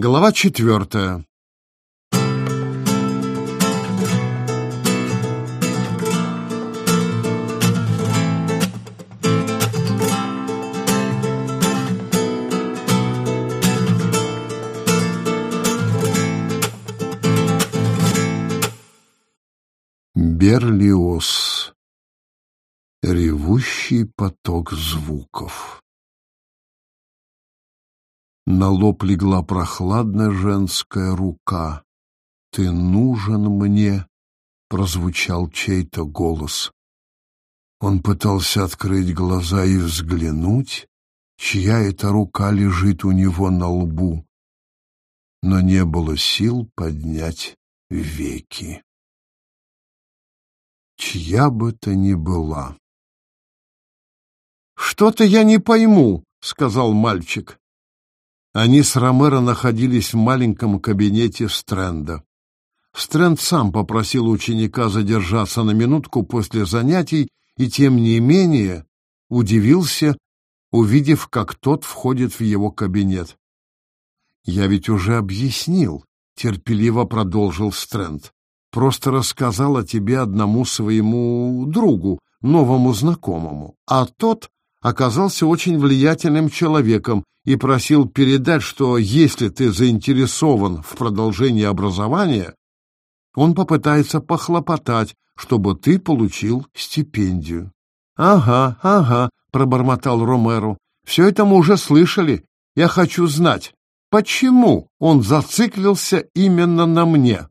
Глава четвертая. Берлиоз. Ревущий поток звуков. На лоб легла прохладная женская рука. «Ты нужен мне!» — прозвучал чей-то голос. Он пытался открыть глаза и взглянуть, чья эта рука лежит у него на лбу, но не было сил поднять веки. Чья бы то ни была. «Что-то я не пойму», — сказал мальчик. Они с Ромеро находились в маленьком кабинете Стрэнда. Стрэнд сам попросил ученика задержаться на минутку после занятий и, тем не менее, удивился, увидев, как тот входит в его кабинет. «Я ведь уже объяснил», — терпеливо продолжил Стрэнд. «Просто рассказал о тебе одному своему другу, новому знакомому, а тот оказался очень влиятельным человеком и просил передать, что если ты заинтересован в продолжении образования, он попытается похлопотать, чтобы ты получил стипендию. — Ага, ага, — пробормотал Ромеро, — все это мы уже слышали. Я хочу знать, почему он зациклился именно на мне?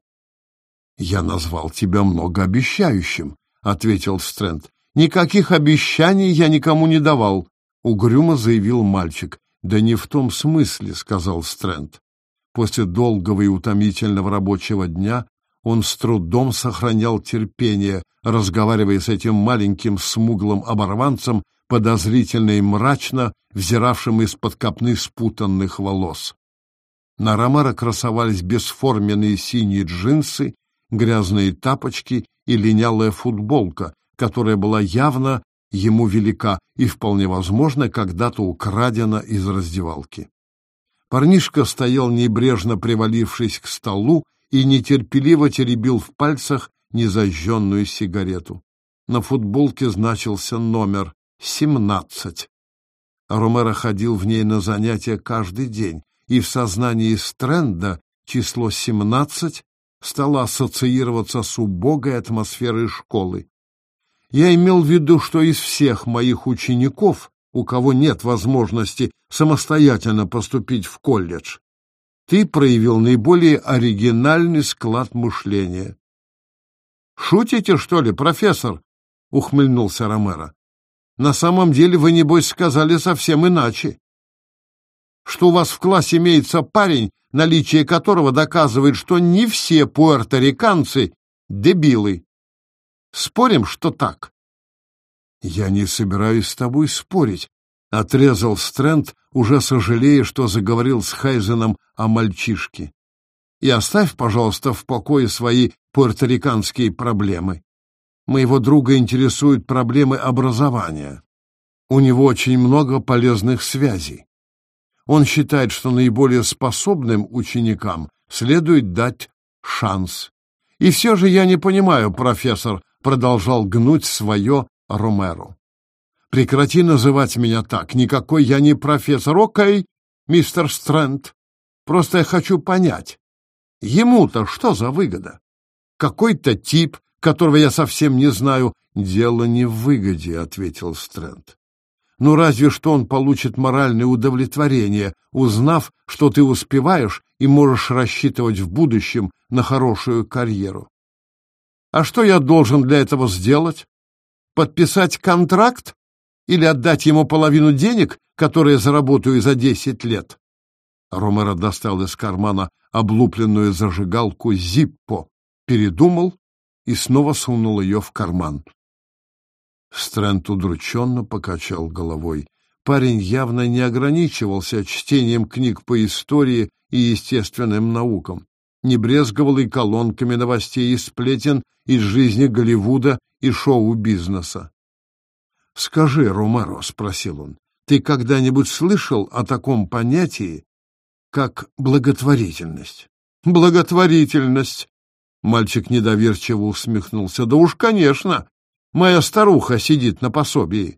— Я назвал тебя многообещающим, — ответил Стрэнд. Никаких обещаний я никому не давал, угрюмо заявил мальчик. Да не в том смысле, сказал Стрэнд. После долгого и утомительного рабочего дня он с трудом сохранял терпение, разговаривая с этим маленьким смуглым оборванцем, подозрительно и мрачно взиравшим из-под копны спутанных волос. На Ромеро красовались бесформенные синие джинсы, грязные тапочки и линялая футболка, которая была явно ему велика и, вполне возможно, когда-то украдена из раздевалки. Парнишка стоял небрежно привалившись к столу и нетерпеливо теребил в пальцах незажженную сигарету. На футболке значился номер семнадцать. Ромеро ходил в ней на занятия каждый день, и в сознании Стрэнда число семнадцать стало ассоциироваться с убогой атмосферой школы. Я имел в виду, что из всех моих учеников, у кого нет возможности самостоятельно поступить в колледж, ты проявил наиболее оригинальный склад мышления. «Шутите, что ли, профессор?» — ухмыльнулся Ромеро. «На самом деле вы, небось, сказали совсем иначе. Что у вас в классе имеется парень, наличие которого доказывает, что не все пуэрториканцы — дебилы. Спорим, что так? Я не собираюсь с тобой спорить, отрезал Стрэнд, уже сожалея, что заговорил с Хайзеном о мальчишке. И оставь, пожалуйста, в покое свои пуэрториканские проблемы. Моего друга интересуют проблемы образования. У него очень много полезных связей. Он считает, что наиболее способным ученикам следует дать шанс. И все же я не понимаю, профессор, продолжал гнуть свое Ромеро. «Прекрати называть меня так. Никакой я не профессор. Окей, мистер Стрэнд. Просто я хочу понять. Ему-то что за выгода? Какой-то тип, которого я совсем не знаю. Дело не в выгоде, — ответил Стрэнд. Ну, разве что он получит моральное удовлетворение, узнав, что ты успеваешь и можешь рассчитывать в будущем на хорошую карьеру. А что я должен для этого сделать? Подписать контракт или отдать ему половину денег, которые заработаю за десять лет? Ромеро достал из кармана облупленную зажигалку Зиппо, передумал и снова сунул ее в карман. Стрэнд удрученно покачал головой. Парень явно не ограничивался чтением книг по истории и естественным наукам не брезговал и колонками новостей и сплетен из жизни Голливуда и шоу-бизнеса. «Скажи, Ромеро, — спросил он, — ты когда-нибудь слышал о таком понятии, как благотворительность. Благотворительность! Мальчик недоверчиво усмехнулся. Да уж, конечно. Моя старуха сидит на пособии.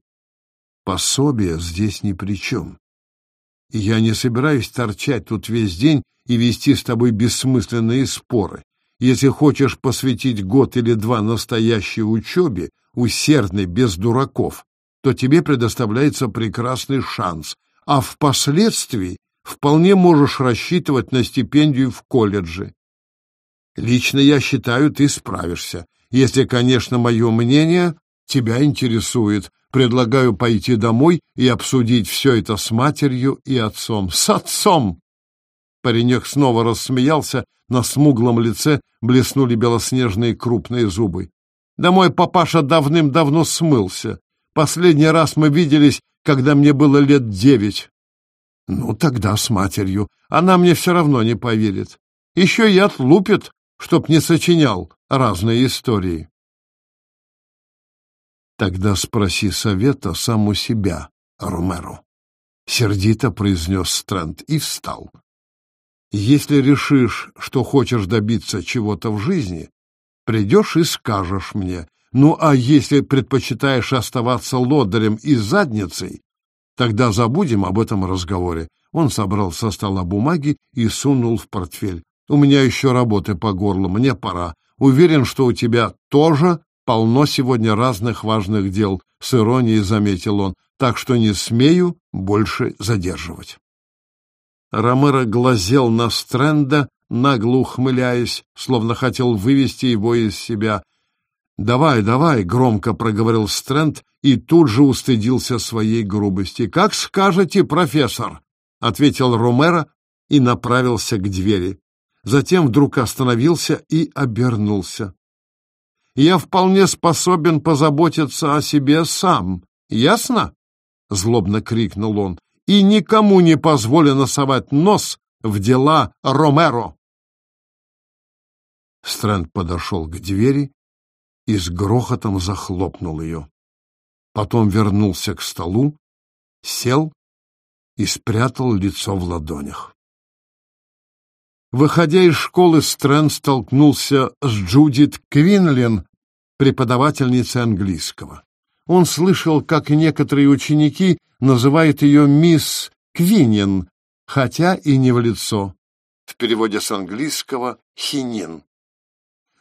Пособие здесь ни при чем. Я не собираюсь торчать тут весь день и вести с тобой бессмысленные споры. Если хочешь посвятить год или два настоящей учебе, усердной, без дураков, то тебе предоставляется прекрасный шанс, а впоследствии вполне можешь рассчитывать на стипендию в колледже. Лично я считаю, ты справишься. Если, конечно, мое мнение тебя интересует. Предлагаю пойти домой и обсудить все это с матерью и отцом. С отцом! Паренек снова рассмеялся, на смуглом лице блеснули белоснежные крупные зубы. Да мой папаша давным-давно смылся. Последний раз мы виделись, когда мне было лет девять. Ну, тогда с матерью. Она мне все равно не поверит. Еще и отлупит, чтоб не сочинял разные истории. Тогда спроси совета сам у себя, Ромеро. Сердито произнес Стрэнд и встал. Если решишь, что хочешь добиться чего-то в жизни, придешь и скажешь мне. Ну, а если предпочитаешь оставаться лодырем и задницей, тогда забудем об этом разговоре. Он собрал со стола бумаги и сунул в портфель. У меня еще работы по горлу, мне пора. Уверен, что у тебя тоже полно сегодня разных важных дел, с иронией заметил он, так что не смею больше задерживать. Ромеро глазел на Стрэнда, нагло ухмыляясь, словно хотел вывести его из себя. «Давай, давай», — громко проговорил Стрэнд и тут же устыдился своей грубости. «Как скажете, профессор», — ответил Ромеро и направился к двери. Затем вдруг остановился и обернулся. «Я вполне способен позаботиться о себе сам, ясно?» — злобно крикнул он. «И никому не позволено совать нос в дела Ромеро!» Стрэнд подошел к двери и с грохотом захлопнул ее. Потом вернулся к столу, сел и спрятал лицо в ладонях. Выходя из школы, Стрэнд столкнулся с Джудит Квинлин, преподавательницей английского. Он слышал, как некоторые ученики называют ее мисс Квинин, хотя и не в лицо. В переводе с английского «хинин».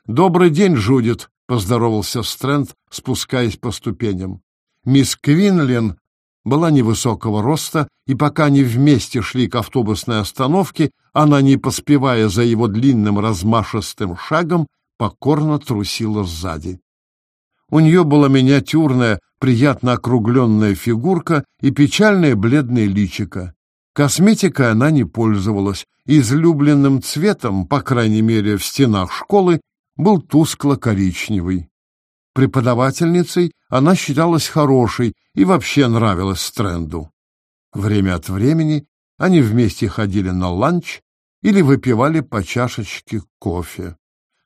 «Добрый день, Джудит», — поздоровался Стрэнд, спускаясь по ступеням. Мисс Квинлин была невысокого роста, и пока они вместе шли к автобусной остановке, она, не поспевая за его длинным размашистым шагом, покорно трусила сзади. У нее была миниатюрная, приятно округленная фигурка и печальное бледное личико. Косметикой она не пользовалась, излюбленным цветом, по крайней мере в стенах школы, был тускло-коричневый. Преподавательницей она считалась хорошей и вообще нравилась Стрэнду. Время от времени они вместе ходили на ланч или выпивали по чашечке кофе.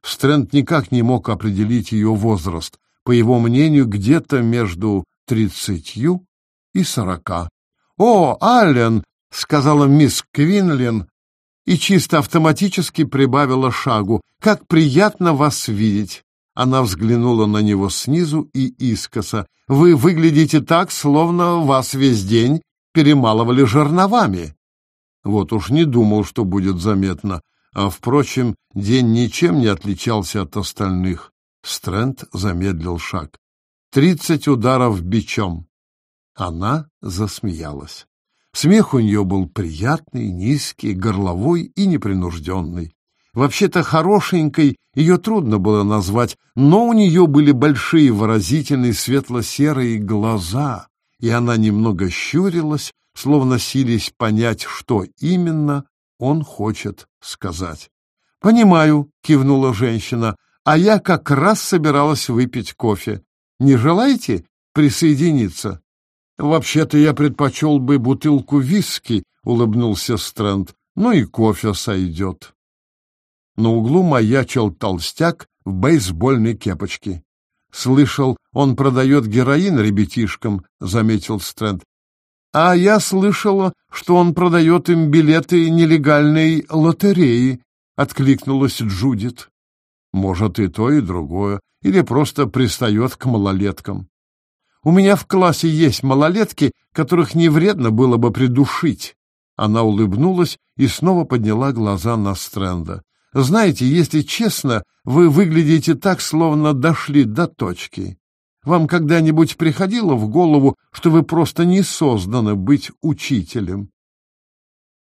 Стрэнд никак не мог определить ее возраст, по его мнению, где-то между тридцатью и сорока. «О, Аллен!» — сказала мисс Квинлин и чисто автоматически прибавила шагу. «Как приятно вас видеть!» Она взглянула на него снизу и искоса. «Вы выглядите так, словно вас весь день перемалывали жерновами». Вот уж не думал, что будет заметно. А, впрочем, день ничем не отличался от остальных. Стрэнд замедлил шаг. «Тридцать ударов бичом». Она засмеялась. Смех у нее был приятный, низкий, горловой и непринужденный. Вообще-то хорошенькой ее трудно было назвать, но у нее были большие выразительные светло-серые глаза, и она немного щурилась, словно сились понять, что именно он хочет сказать. «Понимаю», — кивнула женщина, — «а я как раз собиралась выпить кофе. Не желаете присоединиться?» «Вообще-то я предпочел бы бутылку виски», — улыбнулся Стрэнд, — «ну и кофе сойдет». На углу маячил толстяк в бейсбольной кепочке. «Слышал, он продает героин ребятишкам», — заметил Стрэнд. А я слышала, что он продает им билеты нелегальной лотереи, откликнулась Джудит. Может, и то, и другое, или просто пристает к малолеткам. У меня в классе есть малолетки, которых не вредно было бы придушить. Она улыбнулась и снова подняла глаза на Стрэнда. Знаете, если честно, вы выглядите так, словно дошли до точки. Вам когда-нибудь приходило в голову, что вы просто не созданы быть учителем?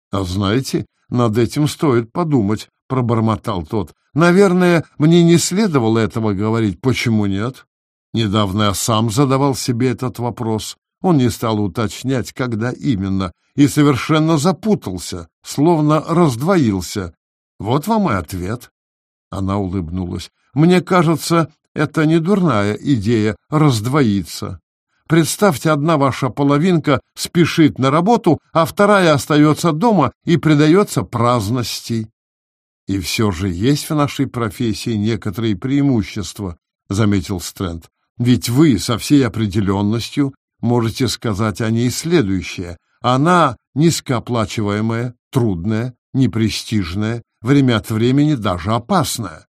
— А знаете, над этим стоит подумать, — пробормотал тот. — Наверное, мне не следовало этого говорить. Почему нет? Недавно я сам задавал себе этот вопрос. Он не стал уточнять, когда именно, и совершенно запутался, словно раздвоился. Вот вам и ответ. Она улыбнулась. Мне кажется, это не дурная идея раздвоиться. Представьте, одна ваша половинка спешит на работу, а вторая остается дома и предается праздности. И все же есть в нашей профессии некоторые преимущества, заметил Стрэнд. Ведь вы со всей определенностью можете сказать о ней следующее. Она низкооплачиваемая, трудная, непрестижная, время от времени даже опасная.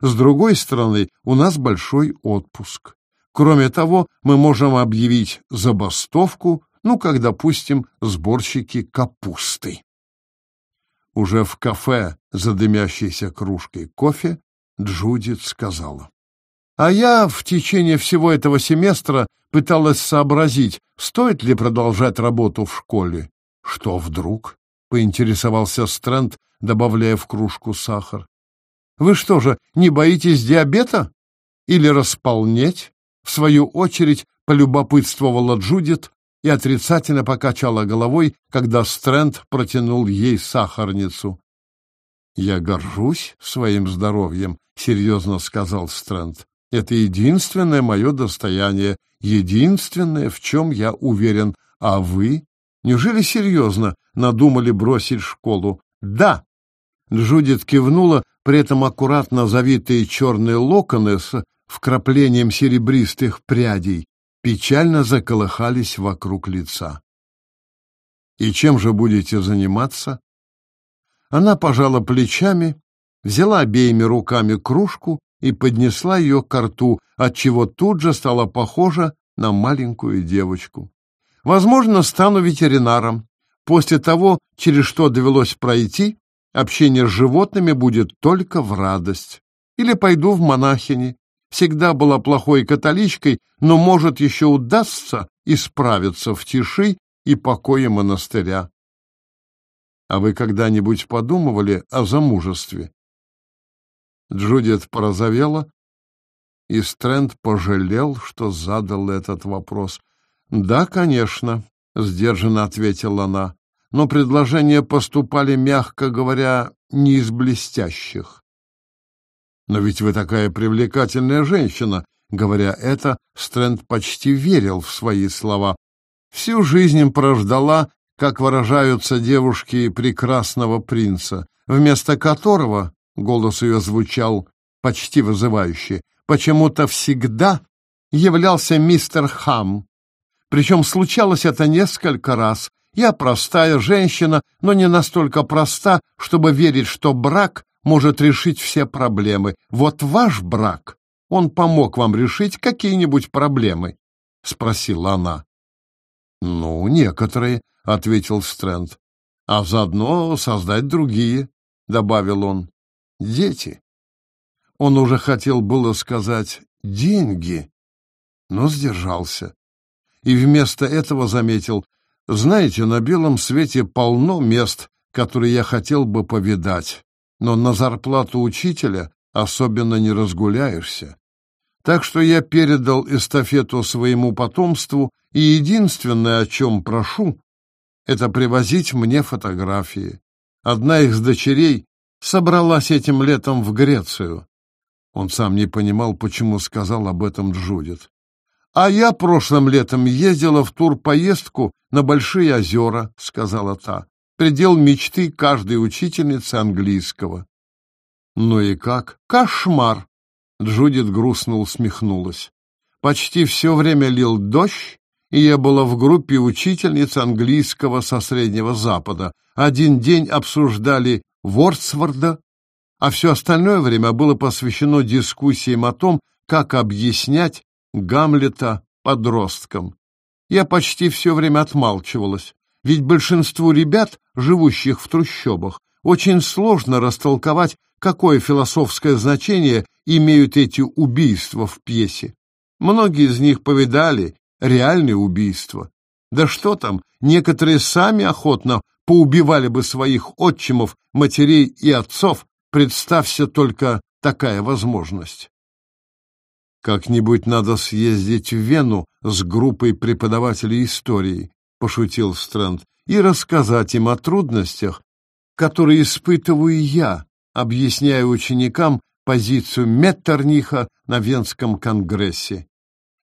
С другой стороны, у нас большой отпуск. Кроме того, мы можем объявить забастовку, ну, как, допустим, сборщики капусты. Уже в кафе за дымящейся кружкой кофе Джудит сказала. А я в течение всего этого семестра пыталась сообразить, стоит ли продолжать работу в школе. Что вдруг? — поинтересовался Стрэнд, добавляя в кружку сахар. Вы что же, не боитесь диабета? Или располнеть? В свою очередь полюбопытствовала Джудит и отрицательно покачала головой, когда Стрэнд протянул ей сахарницу. «Я горжусь своим здоровьем», — серьезно сказал Стрэнд. «Это единственное мое достояние, единственное, в чем я уверен. А вы? Неужели серьезно надумали бросить школу?» «Да!» Джудит кивнула, при этом аккуратно завитые черные локоны с вкраплением серебристых прядей печально заколыхались вокруг лица. «И чем же будете заниматься?» Она пожала плечами, взяла обеими руками кружку и поднесла ее к рту, отчего тут же стала похожа на маленькую девочку. «Возможно, стану ветеринаром. После того, через что довелось пройти, Общение с животными будет только в радость. Или пойду в монахини. Всегда была плохой католичкой, но, может, еще удастся исправиться в тиши и покое монастыря. А вы когда-нибудь подумывали о замужестве? Джудит порозовела, и Стрэнд пожалел, что задал этот вопрос. «Да, конечно», — сдержанно ответила она но предложения поступали, мягко говоря, не из блестящих. «Но ведь вы такая привлекательная женщина», Говоря это, Стрэнд почти верил в свои слова. Всю жизнь прождала, как выражаются девушки прекрасного принца, вместо которого, голос ее звучал почти вызывающе, почему-то всегда являлся мистер Хам. Причем случалось это несколько раз, я простая женщина, но не настолько проста, чтобы верить, что брак может решить все проблемы. Вот ваш брак, он помог вам решить какие-нибудь проблемы? — спросила она. — Ну, некоторые, — ответил Стрэнд. — А заодно создать другие, — добавил он. — Дети. Он уже хотел было сказать «деньги», но сдержался. И вместо этого заметил — знаете, на белом свете полно мест, которые я хотел бы повидать, но на зарплату учителя особенно не разгуляешься. Так что я передал эстафету своему потомству, и единственное, о чем прошу, это привозить мне фотографии. Одна из дочерей собралась этим летом в Грецию. Он сам не понимал, почему сказал об этом Джудит. А я прошлым летом ездила в турпоездку на Большие озера, сказала та. Предел мечты каждой учительницы английского. Ну и как? Кошмар! Джудит грустно усмехнулась. Почти все время лил дождь, и я была в группе учительниц английского со Среднего Запада. Один день обсуждали Вордсворда, а все остальное время было посвящено дискуссиям о том, как объяснять Гамлета подросткам. Я почти все время отмалчивалась, ведь большинству ребят, живущих в трущобах, очень сложно растолковать, какое философское значение имеют эти убийства в пьесе. Многие из них повидали реальные убийства. Да что там, некоторые сами охотно поубивали бы своих отчимов, матерей и отцов, представься только такая возможность. «Как-нибудь надо съездить в Вену с группой преподавателей истории», — пошутил Стрэнд, «и рассказать им о трудностях, которые испытываю я, объясняя ученикам позицию Меттерниха на Венском конгрессе.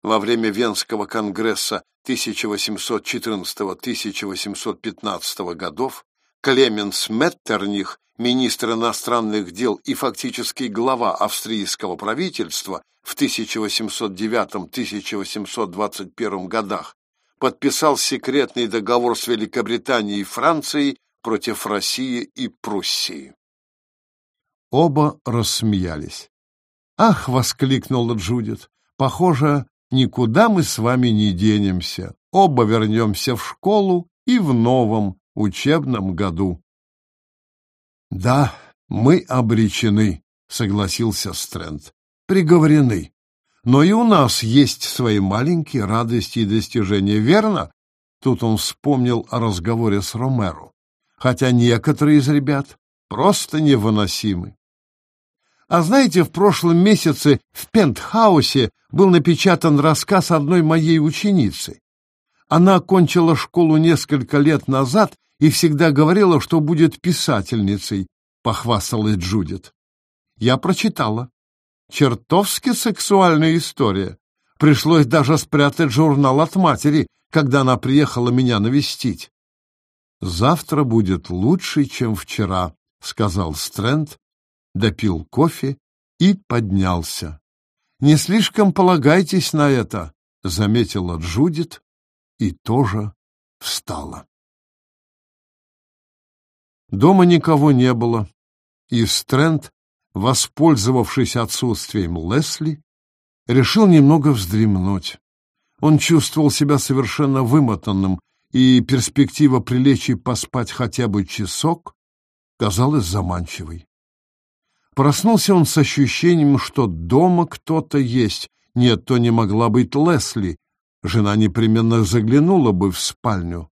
Во время Венского конгресса 1814-1815 годов Клеменс Меттерних, министр иностранных дел и фактически глава австрийского правительства в 1809-1821 годах, подписал секретный договор с Великобританией и Францией против России и Пруссии. Оба рассмеялись. «Ах!» — воскликнула Джудит. «Похоже, никуда мы с вами не денемся. Оба вернемся в школу и в новом учебном году». «Да, мы обречены», — согласился Стрэнд. «Приговорены. Но и у нас есть свои маленькие радости и достижения, верно?» Тут он вспомнил о разговоре с Ромеро хотя некоторые из ребят просто невыносимы. А знаете, в прошлом месяце в Пентхаусе был напечатан рассказ одной моей ученицы. Она окончила школу несколько лет назад и всегда говорила, что будет писательницей, похвасталась Джудит. Я прочитала. Чертовски сексуальная история. Пришлось даже спрятать журнал от матери, когда она приехала меня навестить. «Завтра будет лучше, чем вчера», — сказал Стрэнд, допил кофе и поднялся. «Не слишком полагайтесь на это», — заметила Джудит и тоже встала. Дома никого не было, и Стрэнд, воспользовавшись отсутствием Лесли, решил немного вздремнуть. Он чувствовал себя совершенно вымотанным и перспектива прилечь и поспать хотя бы часок казалась заманчивой. Проснулся он с ощущением, что дома кто-то есть. Нет, то не могла быть Лесли. Жена непременно заглянула бы в спальню.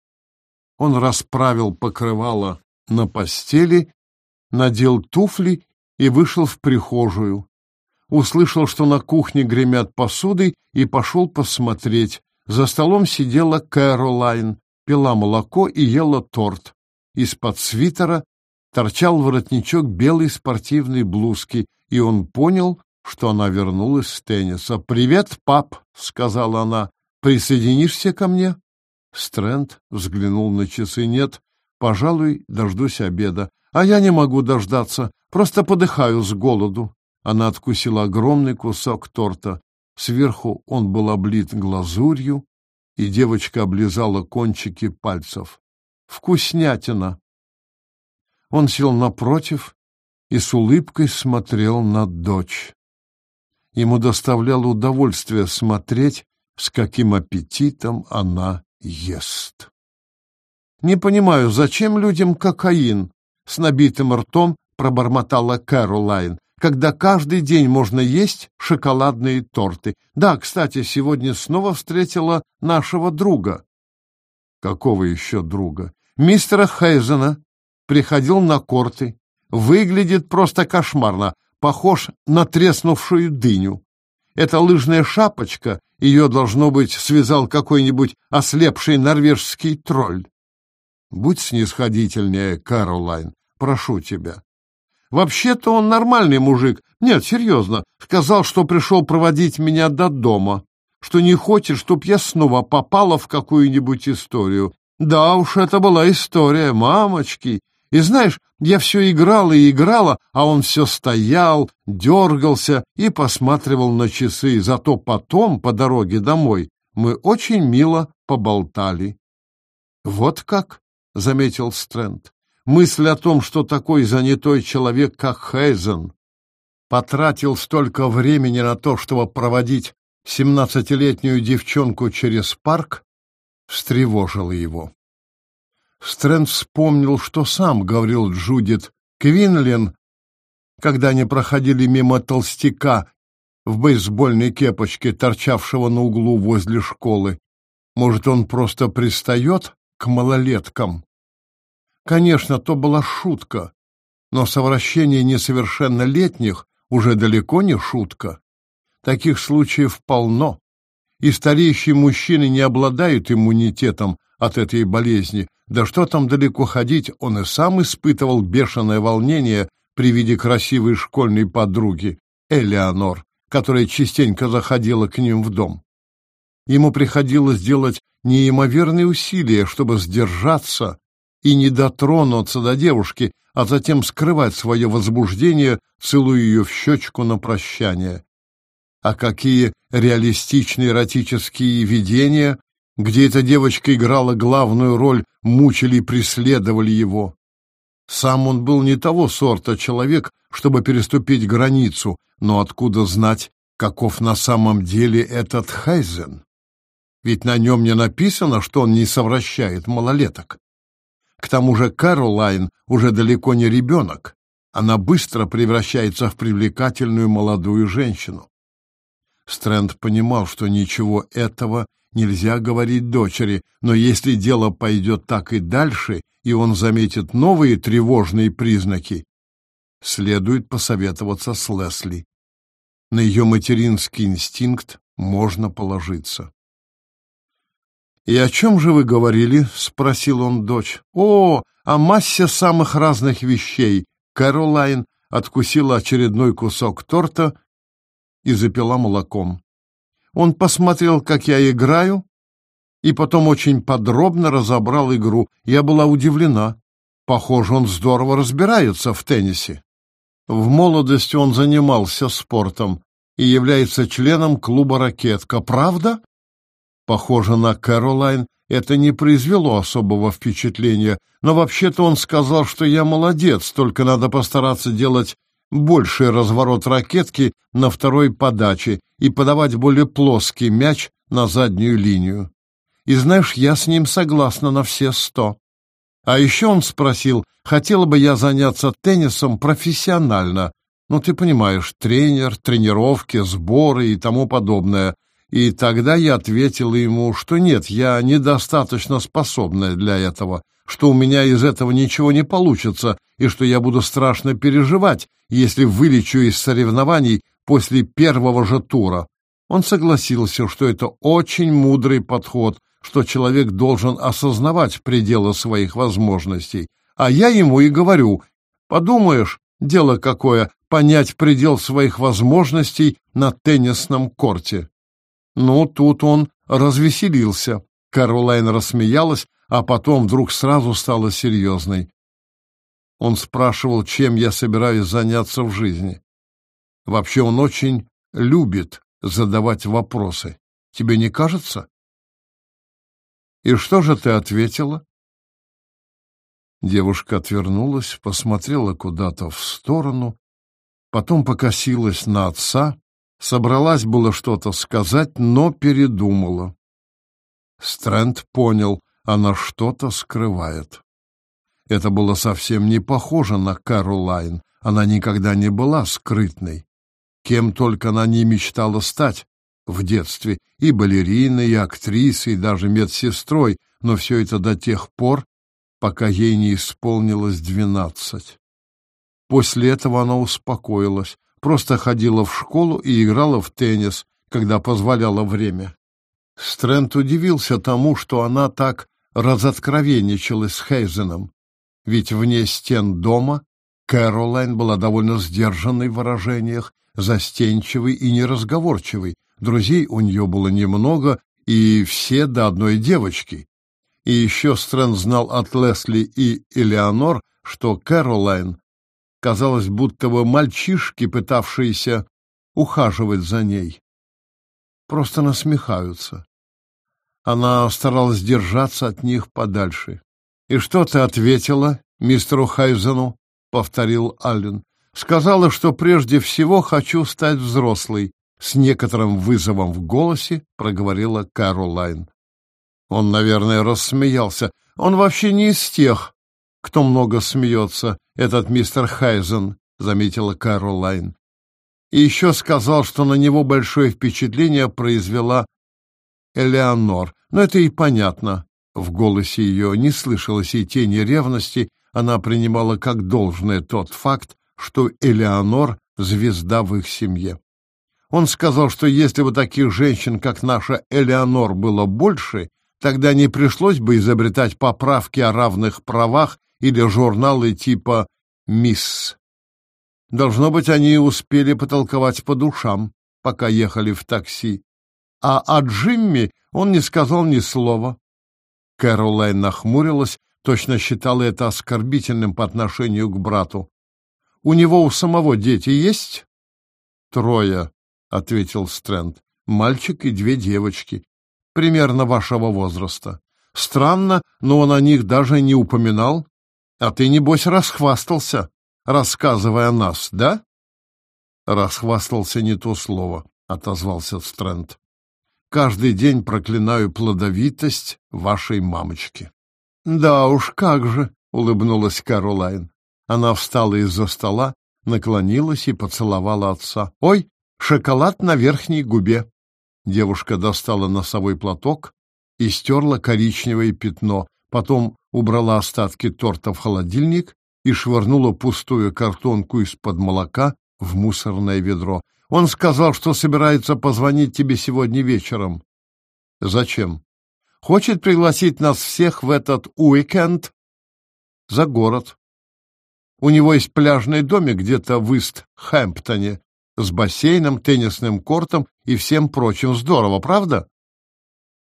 Он расправил покрывало на постели, надел туфли и вышел в прихожую. Услышал, что на кухне гремят посудой, и пошел посмотреть. За столом сидела Кэролайн, пила молоко и ела торт. Из-под свитера торчал воротничок белой спортивной блузки, и он понял, что она вернулась с тенниса. «Привет, пап!» — сказала она. «Присоединишься ко мне?» Стрэнд взглянул на часы. «Нет, пожалуй, дождусь обеда. А я не могу дождаться, просто подыхаю с голоду». Она откусила огромный кусок торта. Сверху он был облит глазурью, и девочка облизала кончики пальцев. «Вкуснятина!» Он сел напротив и с улыбкой смотрел на дочь. Ему доставляло удовольствие смотреть, с каким аппетитом она ест. «Не понимаю, зачем людям кокаин?» — с набитым ртом пробормотала Кэролайн когда каждый день можно есть шоколадные торты. Да, кстати, сегодня снова встретила нашего друга. Какого еще друга? Мистера Хейзена. Приходил на корты. Выглядит просто кошмарно. Похож на треснувшую дыню. Эта лыжная шапочка, ее, должно быть, связал какой-нибудь ослепший норвежский тролль. Будь снисходительнее, Каролайн, прошу тебя. Вообще-то он нормальный мужик. Нет, серьезно. Сказал, что пришел проводить меня до дома. Что не хочет, чтоб я снова попала в какую-нибудь историю. Да уж, это была история, мамочки. И знаешь, я все играла и играла, а он все стоял, дергался и посматривал на часы. Зато потом, по дороге домой, Мы очень мило поболтали. Вот как, заметил Стрэнд. Мысль о том, что такой занятой человек, как Хейзен, потратил столько времени на то, чтобы проводить семнадцатилетнюю девчонку через парк, встревожило его. Стрэнд вспомнил, что сам говорил Джудит Квинлин, когда они проходили мимо толстяка в бейсбольной кепочке, торчавшего на углу возле школы. Может, он просто пристает к малолеткам? Конечно, то была шутка, но совращение несовершеннолетних уже далеко не шутка. Таких случаев полно, и стареющие мужчины не обладают иммунитетом от этой болезни. Да что там далеко ходить, он и сам испытывал бешеное волнение при виде красивой школьной подруги, Элеонор, которая частенько заходила к ним в дом. Ему приходилось делать неимоверные усилия, чтобы сдержаться и не дотронуться до девушки, а затем скрывать свое возбуждение, целуя ее в щечку на прощание. А какие реалистичные эротические видения, где эта девочка играла главную роль, мучили и преследовали его. Сам он был не того сорта человек, чтобы переступить границу, но откуда знать, каков на самом деле этот Хайзен? Ведь на нем не написано, что он не совращает малолеток. К тому же Кэролайн уже далеко не ребенок. Она быстро превращается в привлекательную молодую женщину. Стрэнд понимал, что ничего этого нельзя говорить дочери, но если дело пойдет так и дальше, и он заметит новые тревожные признаки, следует посоветоваться с Лесли. На ее материнский инстинкт можно положиться. «И о чем же вы говорили?» — спросил он дочь. «О, о массе самых разных вещей». Кэролайн откусила очередной кусок торта и запила молоком. Он посмотрел, как я играю, и потом очень подробно разобрал игру. Я была удивлена. Похоже, он здорово разбирается в теннисе. В молодости он занимался спортом и является членом клуба «Ракетка». Правда? Похоже на Кэролайн, это не произвело особого впечатления, но вообще-то он сказал, что я молодец, только надо постараться делать больший разворот ракетки на второй подаче и подавать более плоский мяч на заднюю линию. И знаешь, я с ним согласна на все сто. А еще он спросил, хотела бы я заняться теннисом профессионально. Ну, ты понимаешь, тренер, тренировки, сборы и тому подобное. И тогда я ответила ему, что нет, я недостаточно способная для этого, что у меня из этого ничего не получится, и что я буду страшно переживать, если вылечу из соревнований после первого же тура. Он согласился, что это очень мудрый подход, что человек должен осознавать пределы своих возможностей. А я ему и говорю, подумаешь, дело какое, понять предел своих возможностей на теннисном корте. Ну, тут он развеселился. Каролайн рассмеялась, а потом вдруг сразу стала серьезной. Он спрашивал, чем я собираюсь заняться в жизни. Вообще он очень любит задавать вопросы. Тебе не кажется? И что же ты ответила? Девушка отвернулась, посмотрела куда-то в сторону, потом покосилась на отца, собралась было что-то сказать, но передумала. Стрэнд понял, она что-то скрывает. Это было совсем не похоже на Кэролайн, она никогда не была скрытной. Кем только она не мечтала стать, в детстве, и балериной, и актрисой, и даже медсестрой, но все это до тех пор, пока ей не исполнилось двенадцать. После этого она успокоилась, просто ходила в школу и играла в теннис, когда позволяло время. Стрэнд удивился тому, что она так разоткровенничалась с Хейзеном, ведь вне стен дома Кэролайн была довольно сдержанной в выражениях, застенчивой и неразговорчивой, Друзей у нее было немного, и все до одной девочки. И еще Стрэнд знал от Лесли и Элеонор, что Кэролайн казалось, будто бы мальчишки, пытавшиеся ухаживать за ней, просто насмехаются. Она старалась держаться от них подальше. «И что ты ответила мистеру Хайзену?» — повторил Аллен. «Сказала, что прежде всего хочу стать взрослой», — с некоторым вызовом в голосе проговорила Кэролайн. Он, наверное, рассмеялся. Он вообще не из тех, кто много смеется, этот мистер Хайзен, — заметила Кэролайн. И еще сказал, что на него большое впечатление произвела Элеонор. Но это и понятно. В голосе ее не слышалось и тени ревности, она принимала как должное тот факт, что Элеонор — звезда в их семье. Он сказал, что если бы таких женщин, как наша Элеонор, было больше, тогда не пришлось бы изобретать поправки о равных правах или журналы типа «Мисс». Должно быть, они успели потолковать по душам, пока ехали в такси. А о Джимми он не сказал ни слова. Кэролайн нахмурилась, точно считала это оскорбительным по отношению к брату. «У него у самого дети есть?» «Трое», — ответил Стрэнд. «Мальчик и две девочки, примерно вашего возраста. Странно, но он о них даже не упоминал. А ты, небось, расхвастался, рассказывая нас, да?» «Расхвастался не то слово», — отозвался Стрэнд. Каждый день проклинаю плодовитость вашей мамочки. Да уж, как же, улыбнулась Каролайн. Она встала из-за стола, наклонилась и поцеловала отца. Ой, шоколад на верхней губе. Девушка достала носовой платок и стерла коричневое пятно, потом убрала остатки торта в холодильник и швырнула пустую картонку из-под молока в мусорное ведро. Он сказал, что собирается позвонить тебе сегодня вечером. Зачем? Хочет пригласить нас всех в этот уикенд за город. У него есть пляжный домик где-то в Ист-Хэмптоне с бассейном, теннисным кортом и всем прочим. Здорово, правда?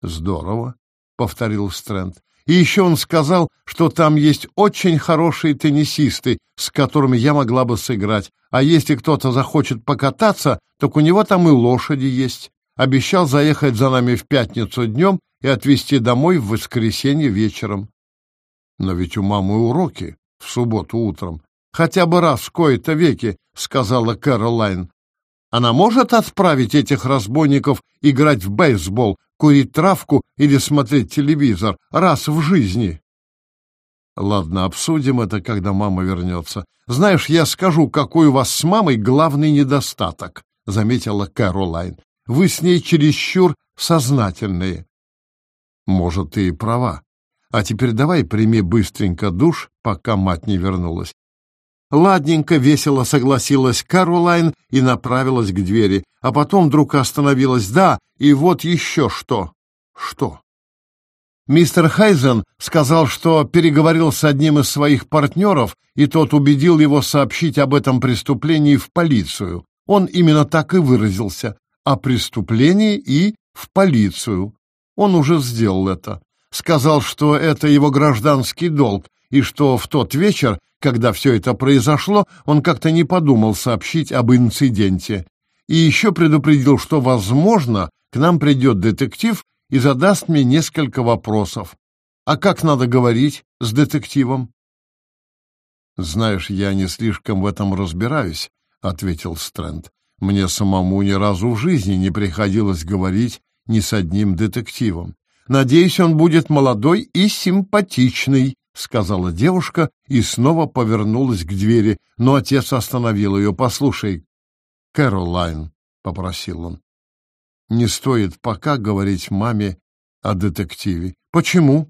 Здорово, повторил Стрэнд. И еще он сказал, что там есть очень хорошие теннисисты, с которыми я могла бы сыграть. А если кто-то захочет покататься, так у него там и лошади есть. Обещал заехать за нами в пятницу днем и отвезти домой в воскресенье вечером. Но ведь у мамы уроки в субботу утром. Хотя бы раз в кои-то веки, сказала Кэролайн. Она может отправить этих разбойников играть в бейсбол, курить травку или смотреть телевизор раз в жизни. Ладно, обсудим это, когда мама вернется. Знаешь, я скажу, какой у вас с мамой главный недостаток, заметила Кэролайн. Вы с ней чересчур сознательные. Может, ты и права. А теперь давай прими быстренько душ, пока мать не вернулась. Ладненько, весело согласилась Каролайн и направилась к двери, а потом вдруг остановилась. Да, и вот еще что. Что? Мистер Хайзен сказал, что переговорил с одним из своих партнеров, и тот убедил его сообщить об этом преступлении в полицию. Он именно так и выразился. О преступлении и в полицию. Он уже сделал это. Сказал, что это его гражданский долг, и что в тот вечер, когда все это произошло, он как-то не подумал сообщить об инциденте. И еще предупредил, что, возможно, к нам придет детектив и задаст мне несколько вопросов. А как надо говорить с детективом? «Знаешь, я не слишком в этом разбираюсь», — ответил Стрэнд. «Мне самому ни разу в жизни не приходилось говорить ни с одним детективом. Надеюсь, он будет молодой и симпатичный, — сказала девушка и снова повернулась к двери, но отец остановил ее. — Послушай, Кэролайн, — попросил он, — не стоит пока говорить маме о детективе. — Почему?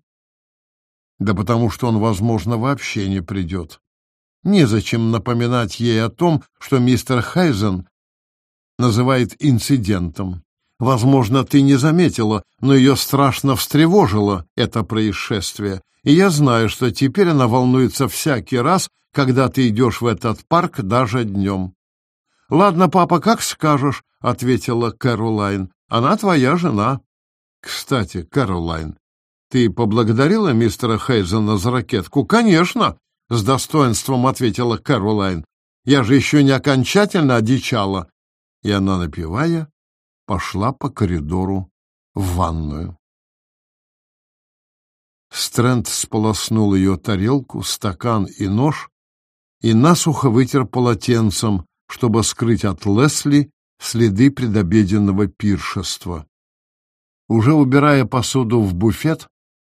— Да потому что он, возможно, вообще не придет. Незачем напоминать ей о том, что мистер Хайзен называет инцидентом. Возможно, ты не заметила, но ее страшно встревожило это происшествие, и я знаю, что теперь она волнуется всякий раз, когда ты идешь в этот парк даже днем. — Ладно, папа, как скажешь, — ответила Кэролайн. — Она твоя жена. — Кстати, Кэролайн, ты поблагодарила мистера Хейзена за ракетку? — Конечно, — с достоинством ответила Кэролайн. — Я же еще не окончательно одичала. И она, напевая, пошла по коридору в ванную. Стрэнд сполоснул ее тарелку, стакан и нож и насухо вытер полотенцем, чтобы скрыть от Лесли следы предобеденного пиршества. Уже убирая посуду в буфет,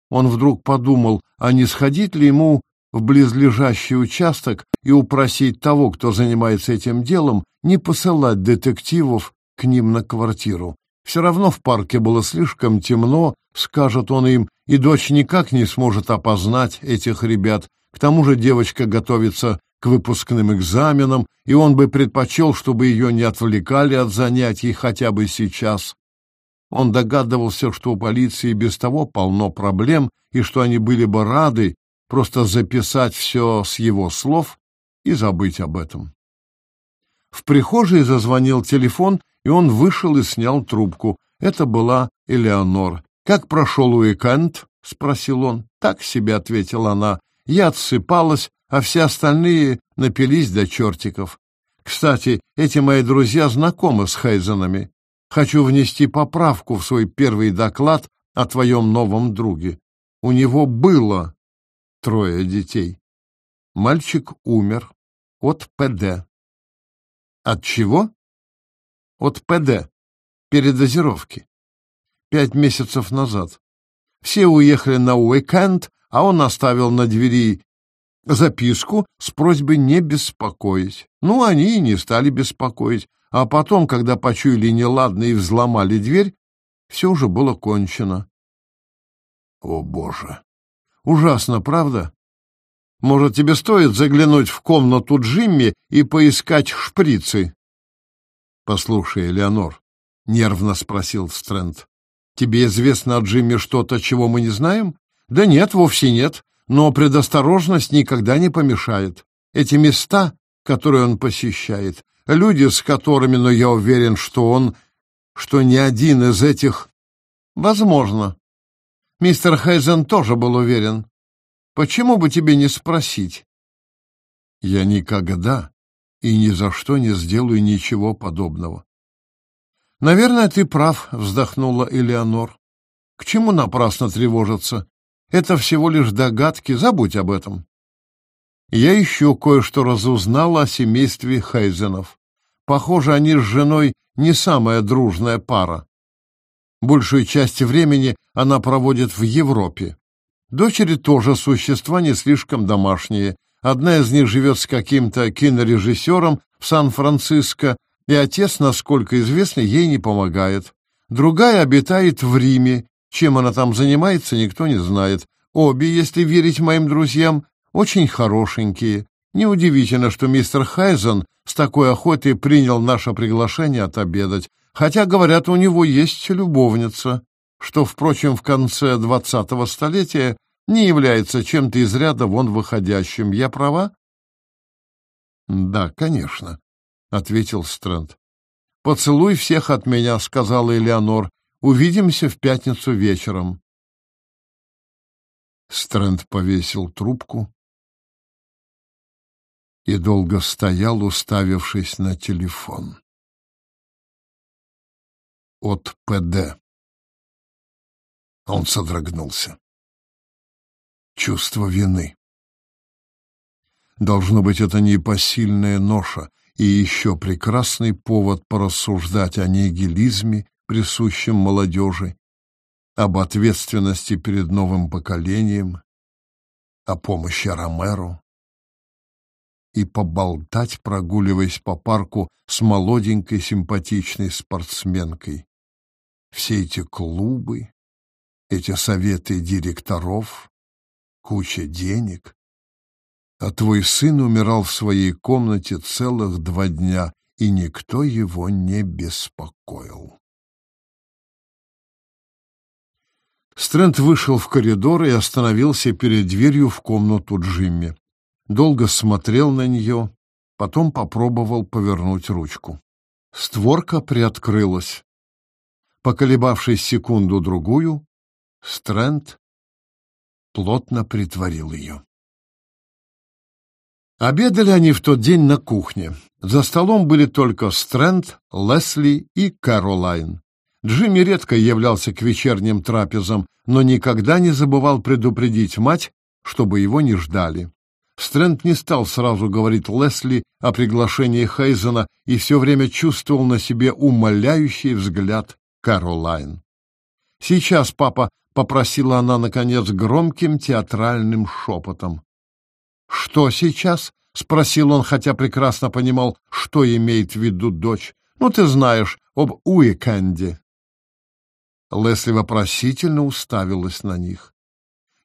он вдруг подумал, а не сходить ли ему в близлежащий участок и упросить того, кто занимается этим делом, не посылать детективов к ним на квартиру. Все равно в парке было слишком темно, скажет он им, и дочь никак не сможет опознать этих ребят. К тому же девочка готовится к выпускным экзаменам, и он бы предпочел, чтобы ее не отвлекали от занятий хотя бы сейчас. Он догадывался, что у полиции без того полно проблем, и что они были бы рады просто записать все с его слов и забыть об этом. В прихожей зазвонил телефон, и он вышел и снял трубку. Это была Элеонор. «Как прошел уикенд?» — спросил он. «Так себе», — ответила она. «Я отсыпалась, а все остальные напились до чертиков. Кстати, эти мои друзья знакомы с Хейзенами. Хочу внести поправку в свой первый доклад о твоем новом друге. У него было трое детей. Мальчик умер от ПД. От чего? От ПД. Передозировки. Пять месяцев назад. Все уехали на уикенд, а он оставил на двери записку с просьбой не беспокоить. Ну, они и не стали беспокоить. А потом, когда почуяли неладно и взломали дверь, все уже было кончено. О, Боже! Ужасно, правда? Может, тебе стоит заглянуть в комнату Джимми и поискать шприцы? — Послушай, Леонор, — нервно спросил Стрэнд, — тебе известно о Джимми что-то, чего мы не знаем? Да нет, вовсе нет, но предосторожность никогда не помешает. Эти места, которые он посещает, люди, с которыми, но я уверен, что он, что ни один из этих... Возможно. Мистер Хейзен тоже был уверен. Почему бы тебе не спросить? Я никогда и ни за что не сделаю ничего подобного. Наверное, ты прав, вздохнула Элеонор. К чему напрасно тревожиться? Это всего лишь догадки, забудь об этом. Я еще кое-что разузнал о семействе Хейзенов. Похоже, они с женой не самая дружная пара. Большую часть времени она проводит в Европе. Дочери тоже существа не слишком домашние. Одна из них живет с каким-то кинорежиссером в Сан-Франциско, и отец, насколько известно, ей не помогает. Другая обитает в Риме. Чем она там занимается, никто не знает. Обе, если верить моим друзьям, очень хорошенькие. Неудивительно, что мистер Хайзен с такой охотой принял наше приглашение отобедать, хотя, говорят, у него есть любовница что, впрочем, в конце двадцатого столетия не является чем-то из ряда вон выходящим. Я права? — Да, конечно, — ответил Стрэнд. — Поцелуй всех от меня, — сказала Элеонор. — Увидимся в пятницу вечером. Стрэнд повесил трубку и долго стоял, уставившись на телефон. От ПД. Он содрогнулся. Чувство вины. Должно быть, это непосильная ноша и еще прекрасный повод порассуждать о нигилизме, присущем молодежи, об ответственности перед новым поколением, о помощи Ромеру и поболтать, прогуливаясь по парку с молоденькой симпатичной спортсменкой. Все эти клубы, эти советы директоров, куча денег. А твой сын умирал в своей комнате целых два дня, и никто его не беспокоил. Стрэнд вышел в коридор и остановился перед дверью в комнату Джимми. Долго смотрел на нее, потом попробовал повернуть ручку. Створка приоткрылась. Поколебавшись секунду-другую, Стрэнд плотно притворил ее. Обедали они в тот день на кухне. За столом были только Стрэнд, Лесли и Каролайн. Джимми редко являлся к вечерним трапезам, но никогда не забывал предупредить мать, чтобы его не ждали. Стрэнд не стал сразу говорить Лесли о приглашении Хейзена и все время чувствовал на себе умоляющий взгляд Каролайн. «Сейчас, папа», — попросила она, наконец, громким театральным шепотом. «Что сейчас?» — спросил он, хотя прекрасно понимал, что имеет в виду дочь. «Ну, ты знаешь, об уикенде». Лесли вопросительно уставилась на них.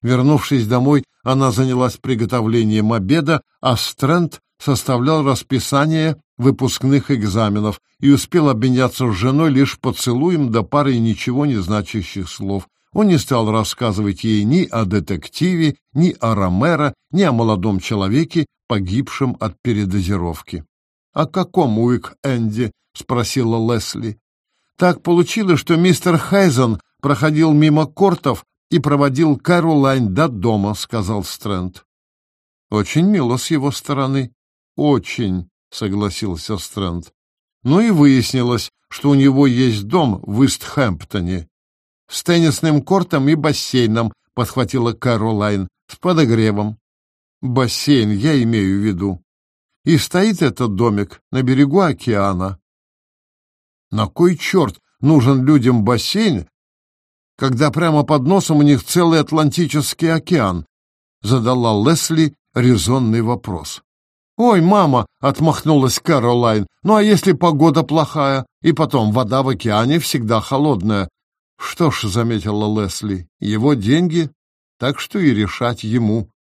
Вернувшись домой, она занялась приготовлением обеда, а Стрэнд составлял расписание выпускных экзаменов и успел обменяться с женой лишь поцелуем до пары ничего не значащих слов. Он не стал рассказывать ей ни о детективе, ни о Ромеро, ни о молодом человеке, погибшем от передозировки. — О каком уик-энде? — спросила Лесли. Так получилось, что мистер Хайзен проходил мимо кортов и проводил Кэролайн до дома, — сказал Стрэнд. — Очень мило с его стороны. — Очень, — согласился Стрэнд. Ну и выяснилось, что у него есть дом в Истхэмптоне. С теннисным кортом и бассейном, — подхватила Кэролайн, — с подогревом. Бассейн, я имею в виду. И стоит этот домик на берегу океана. На кой черт нужен людям бассейн, когда прямо под носом у них целый Атлантический океан? Задала Лесли резонный вопрос. «Ой, мама!» — отмахнулась Кэролайн. «Ну а если погода плохая? И потом, вода в океане всегда холодная». «Что ж», — заметила Лесли, — «его деньги, так что и решать ему».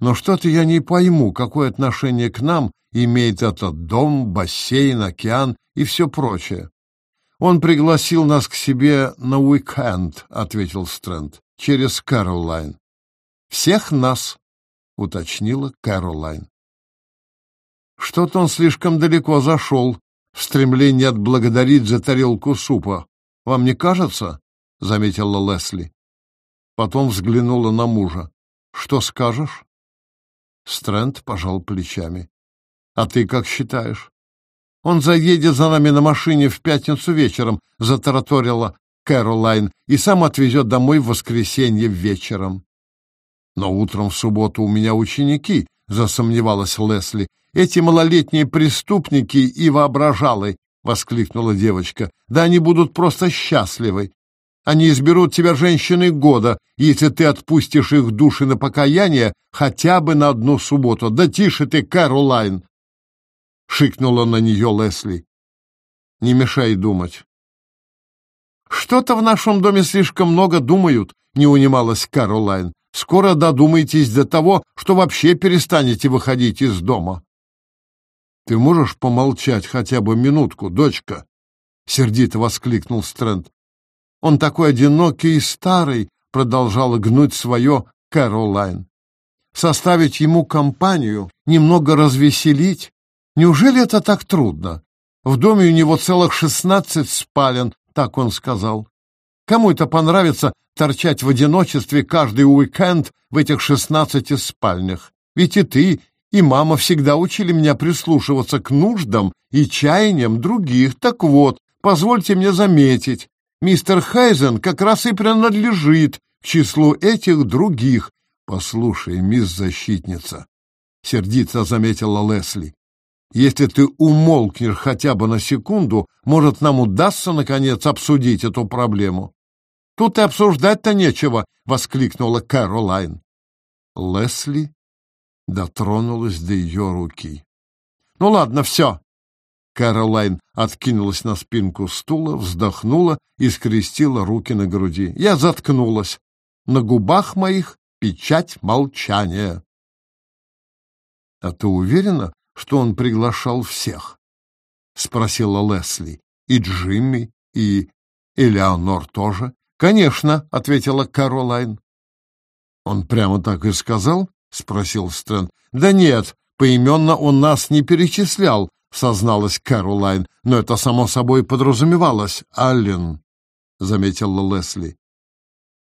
«Но что-то я не пойму, какое отношение к нам имеет этот дом, бассейн, океан и все прочее». «Он пригласил нас к себе на уикенд», — ответил Стрэнд, — «через Кэролайн». «Всех нас», — уточнила Кэролайн. Что-то он слишком далеко зашел в стремлении отблагодарить за тарелку супа. Вам не кажется? — заметила Лесли. Потом взглянула на мужа. — Что скажешь? Стрэнд пожал плечами. — А ты как считаешь? Он заедет за нами на машине в пятницу вечером, — затараторила Кэролайн, — и сам отвезет домой в воскресенье вечером. Но утром в субботу у меня ученики, — засомневалась Лесли. «Эти малолетние преступники и воображалы!» — воскликнула девочка. «Да они будут просто счастливы. Они изберут тебя женщиной года, если ты отпустишь их души на покаяние хотя бы на одну субботу. Да тише ты, Кэролайн!» — шикнула на нее Лесли. «Не мешай думать». «Что-то в нашем доме слишком много думают», — не унималась Кэролайн. Скоро додумаетесь до того, что вообще перестанете выходить из дома. Ты можешь помолчать хотя бы минутку, дочка? Сердито воскликнул Стрэнд. Он такой одинокий и старый, продолжала гнуть свое Кэролайн. Составить ему компанию, немного развеселить. Неужели это так трудно? В доме у него целых шестнадцать спален, так он сказал. Кому это понравится торчать в одиночестве каждый уикенд в этих шестнадцати спальнях? Ведь и ты, и мама всегда учили меня прислушиваться к нуждам и чаяниям других. Так вот, позвольте мне заметить, мистер Хайзен как раз и принадлежит к числу этих других. Послушай, мисс защитница, сердито заметила Лесли. Если ты умолкнешь хотя бы на секунду, может, нам удастся, наконец, обсудить эту проблему. Тут и обсуждать-то нечего, воскликнула Кэролайн. Лесли дотронулась до ее руки. Ну ладно, все. Кэролайн откинулась на спинку стула, вздохнула и скрестила руки на груди. Я заткнулась. На губах моих печать молчания. — А ты уверена, что он приглашал всех? — спросила Лесли. — И Джимми, и Элеонор тоже? «Конечно», — ответила Каролайн. «Он прямо так и сказал?» — спросил Стрэнд. «Да нет, поименно он нас не перечислял», — созналась Каролайн. «Но это само собой подразумевалось, Аллен», — заметила Лесли.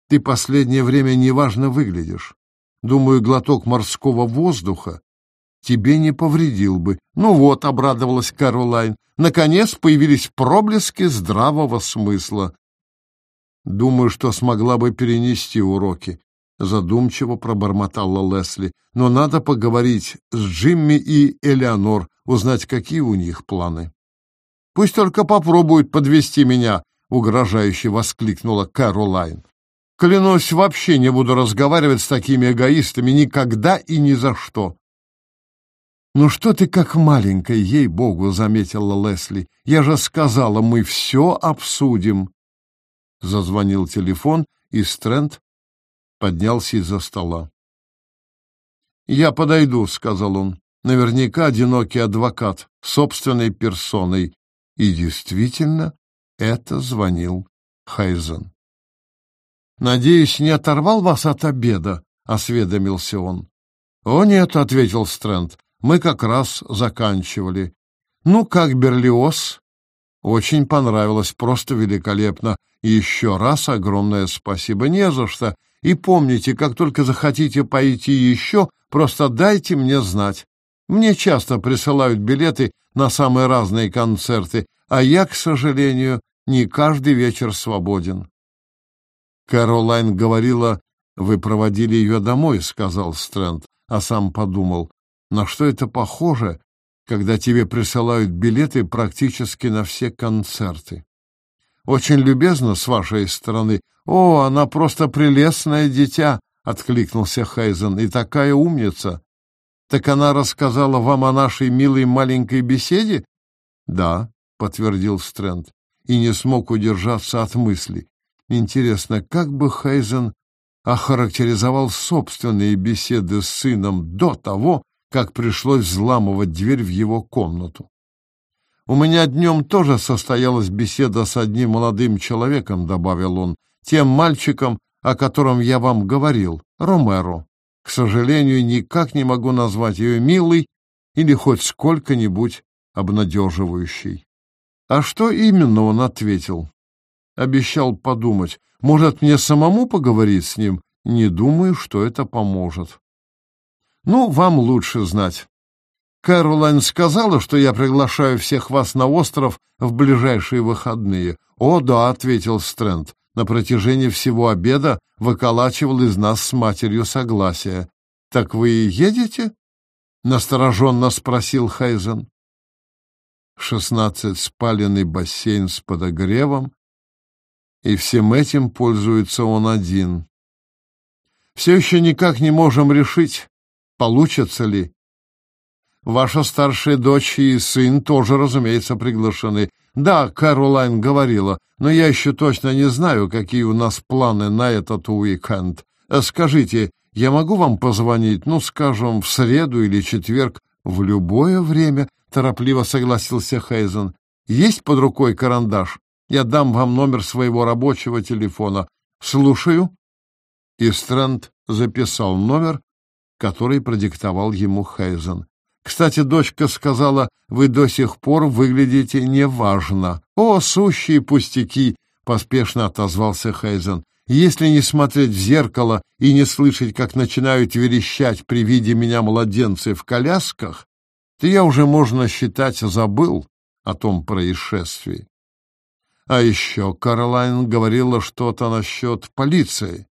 «Ты последнее время неважно выглядишь. Думаю, глоток морского воздуха тебе не повредил бы». «Ну вот», — обрадовалась Каролайн, — «наконец появились проблески здравого смысла». Думаю, что смогла бы перенести уроки. Задумчиво пробормотала Лесли. Но надо поговорить с Джимми и Элеонор, узнать, какие у них планы. Пусть только попробует подвести меня, угрожающе воскликнула Кэролайн. Клянусь, вообще не буду разговаривать с такими эгоистами никогда и ни за что. «Ну что ты как маленькая, ей-богу!» — заметила Лесли. «Я же сказала, мы все обсудим!» Зазвонил телефон, и Стрэнд поднялся из-за стола. «Я подойду», — сказал он. «Наверняка одинокий адвокат, собственной персоной». И действительно, это звонил Хайзен. «Надеюсь, не оторвал вас от обеда?» — осведомился он. «О, нет», — ответил Стрэнд, — «мы как раз заканчивали». «Ну, как Берлиоз?» «Очень понравилось, просто великолепно. Еще раз огромное спасибо. Не за что. И помните, как только захотите пойти еще, просто дайте мне знать. Мне часто присылают билеты на самые разные концерты, а я, к сожалению, не каждый вечер свободен. Кэролайн говорила, вы проводили ее домой, сказал Стрэнд, а сам подумал, на что это похоже, когда тебе присылают билеты практически на все концерты. Очень любезно с вашей стороны. О, она просто прелестное дитя, откликнулся Хейзен, и такая умница. Так она рассказала вам о нашей милой маленькой беседе? Да, подтвердил Стрэнд, и не смог удержаться от мысли. Интересно, как бы Хейзен охарактеризовал собственные беседы с сыном до того, как пришлось взламывать дверь в его комнату. «У меня днем тоже состоялась беседа с одним молодым человеком», — добавил он, «тем мальчиком, о котором я вам говорил, Ромеро. К сожалению, никак не могу назвать ее милой или хоть сколько-нибудь обнадеживающей». «А что именно он ответил?» Обещал подумать. Может, мне самому поговорить с ним? Не думаю, что это поможет. Ну, вам лучше знать. Кэролайн сказала, что я приглашаю всех вас на остров в ближайшие выходные. О, да, ответил Стрэнд. На протяжении всего обеда выколачивал из нас с матерью согласие. Так вы едете? Настороженно спросил Хайзен. Шестнадцать спаленный бассейн с подогревом, и всем этим пользуется он один. Все еще никак не можем решить, получится ли. Ваша старшая дочь и сын тоже, разумеется, приглашены. Да, Кэролайн говорила, но я еще точно не знаю, какие у нас планы на этот уикенд. Э, скажите, я могу вам позвонить, ну, скажем, в среду или четверг, в любое время, торопливо согласился Хейзен. Есть под рукой карандаш? Я дам вам номер своего рабочего телефона. Слушаю. И Стрэнд записал номер, который продиктовал ему Хейзен. Кстати, дочка сказала, вы до сих пор выглядите неважно. О, сущие пустяки, поспешно отозвался Хейзен. Если не смотреть в зеркало и не слышать, как начинают верещать при виде меня младенцы в колясках, то я уже, можно считать, забыл о том происшествии. А еще Каролайн говорила что-то насчет полиции.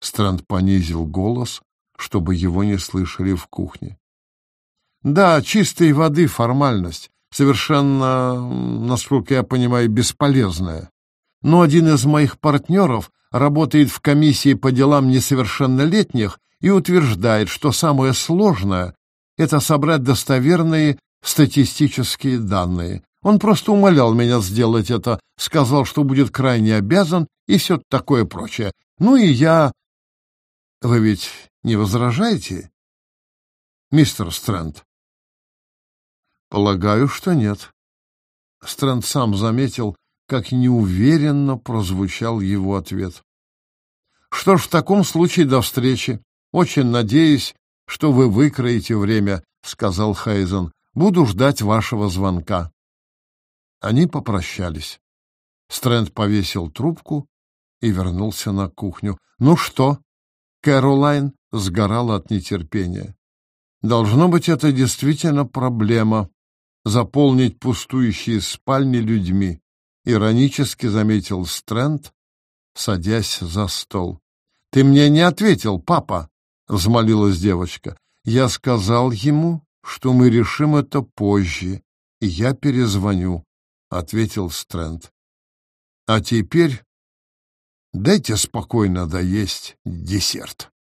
Стрэнд понизил голос, чтобы его не слышали в кухне. Да, чистой воды формальность, совершенно, насколько я понимаю, бесполезная. Но один из моих партнеров работает в комиссии по делам несовершеннолетних и утверждает, что самое сложное — это собрать достоверные статистические данные, он просто умолял меня сделать это, сказал, что будет крайне обязан и все такое прочее. Ну и я... Вы ведь не возражаете, мистер Стрэнд? Полагаю, что нет. Стрэнд сам заметил, как неуверенно прозвучал его ответ. Что ж, в таком случае до встречи. Очень надеюсь, что вы выкроете время, сказал Хайзен. Буду ждать вашего звонка. Они попрощались. Стрэнд повесил трубку и вернулся на кухню. «Ну что?» Кэролайн сгорала от нетерпения. «Должно быть, это действительно проблема — заполнить пустующие спальни людьми», — иронически заметил Стрэнд, садясь за стол. «Ты мне не ответил, папа!» — взмолилась девочка. «Я сказал ему, что мы решим это позже, и я перезвоню», — ответил Стрэнд. «А теперь дайте спокойно доесть десерт».